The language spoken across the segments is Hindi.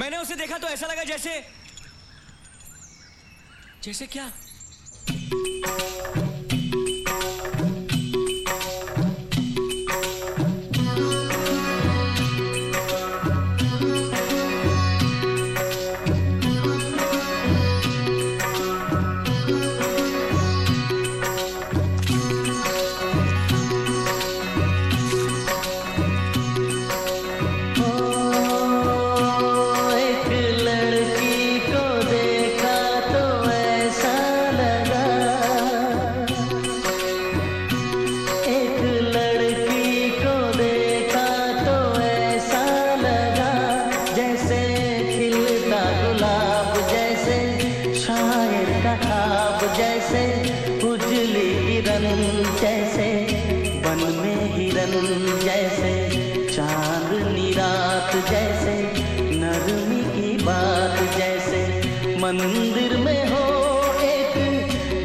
मैंने उसे देखा तो ऐसा लगा जैसे जैसे क्या? जैसे उजली किरण जैसे बन में हिरन जैसे चाँद निरात जैसे, नरमी की बात जैसे, मंदिर में हो एक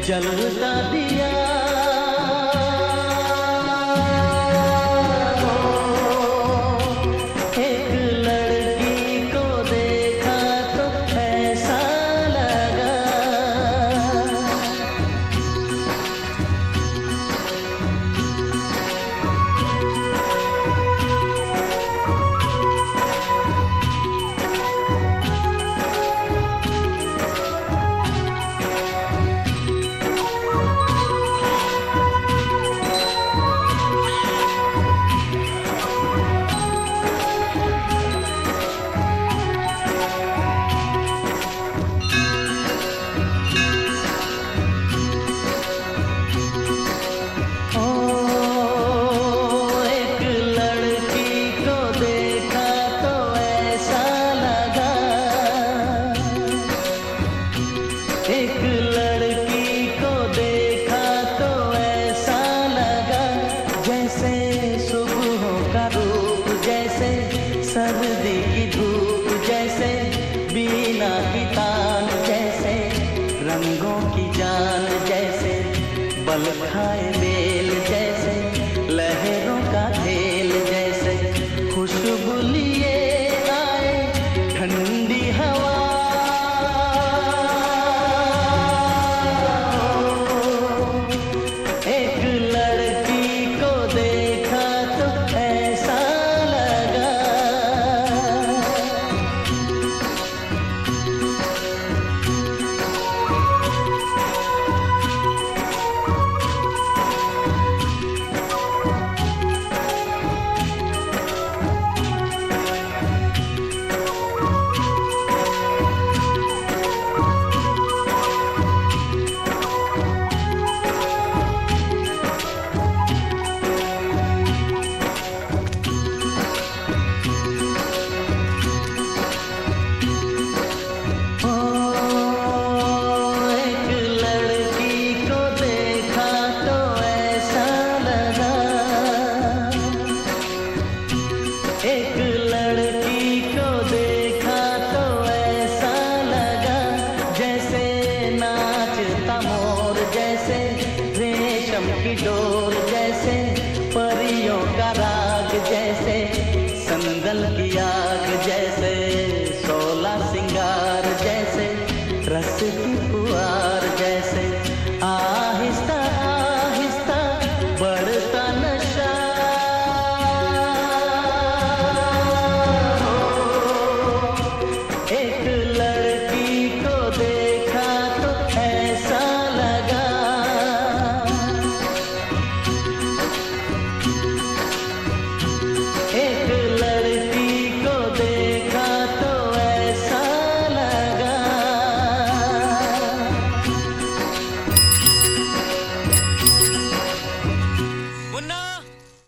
जलता दिया लड़की को देखा तो लगा जैसे का रूप जैसे सर्दी की धूप, जैसे बीना की तान, जैसे रंगों की जान, जैसे बल खाए एक लड़की को देखा तो ऐसा लगा जैसे नाचता मोर जैसे रेशम की डोर